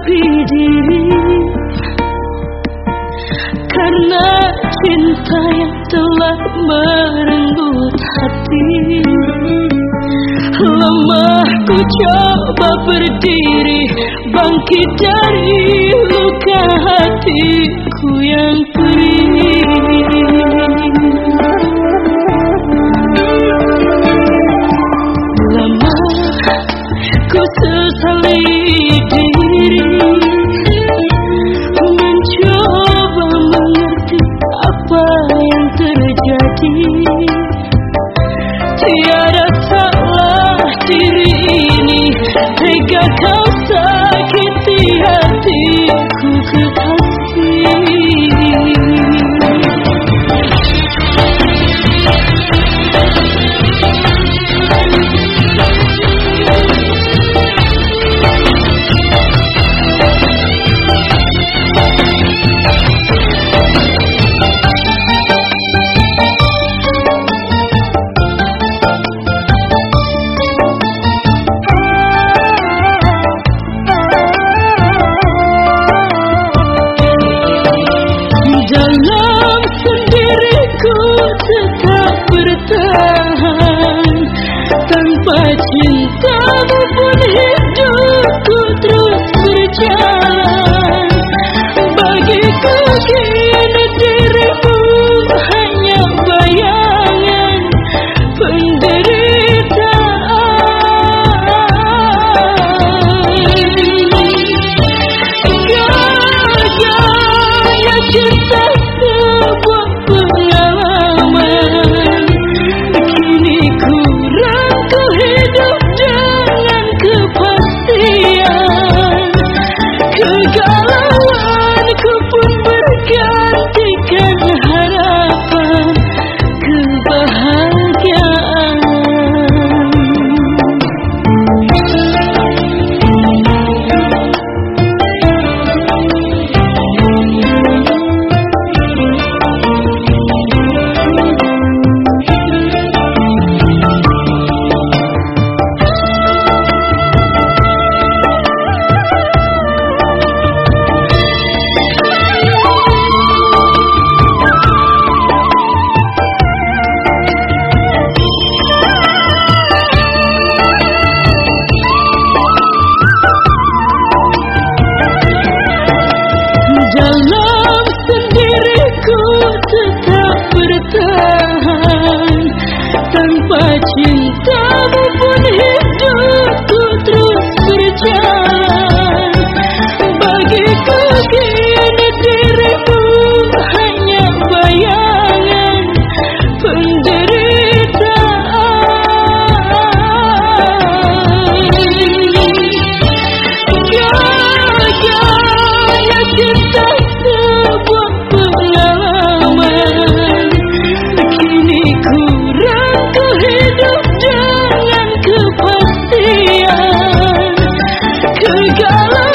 Tapi diri. Karena cinta yang telah merenggut hati. Lemah ku coba berdiri Bangkit dari luka hatiku yang perih Tiada Cinta pun hilang girl.